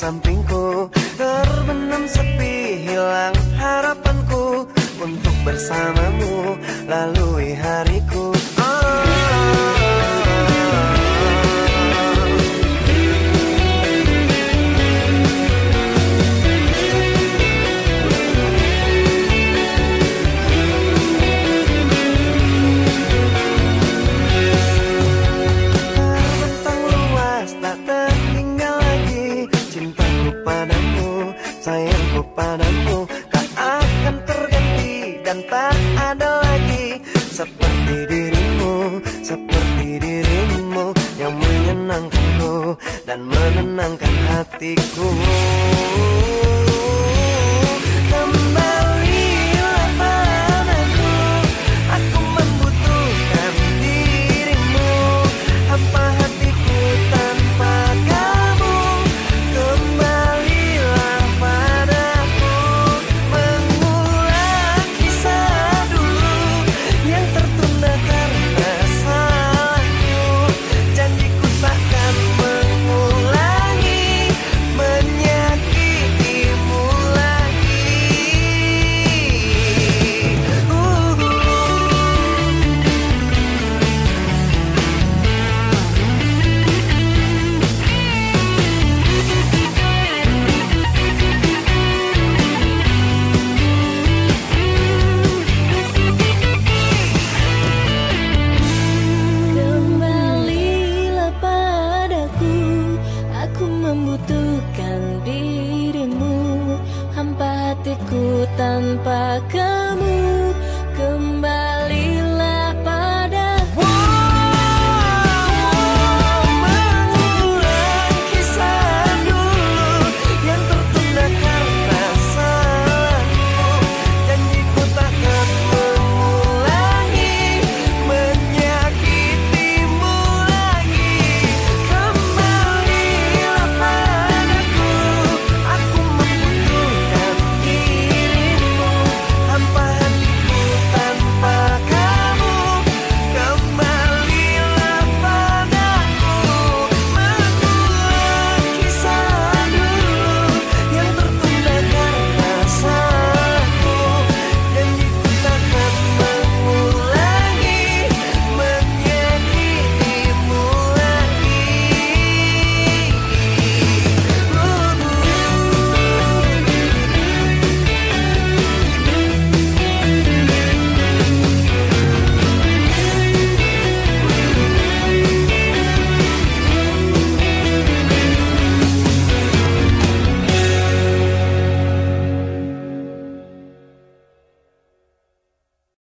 something cool. Padamu Tak akan terganti dan tak ada lagi. Seperti dirimu, seperti dirimu Yang menyenangkanku dan menenangkan hatiku hatiku tanpa kau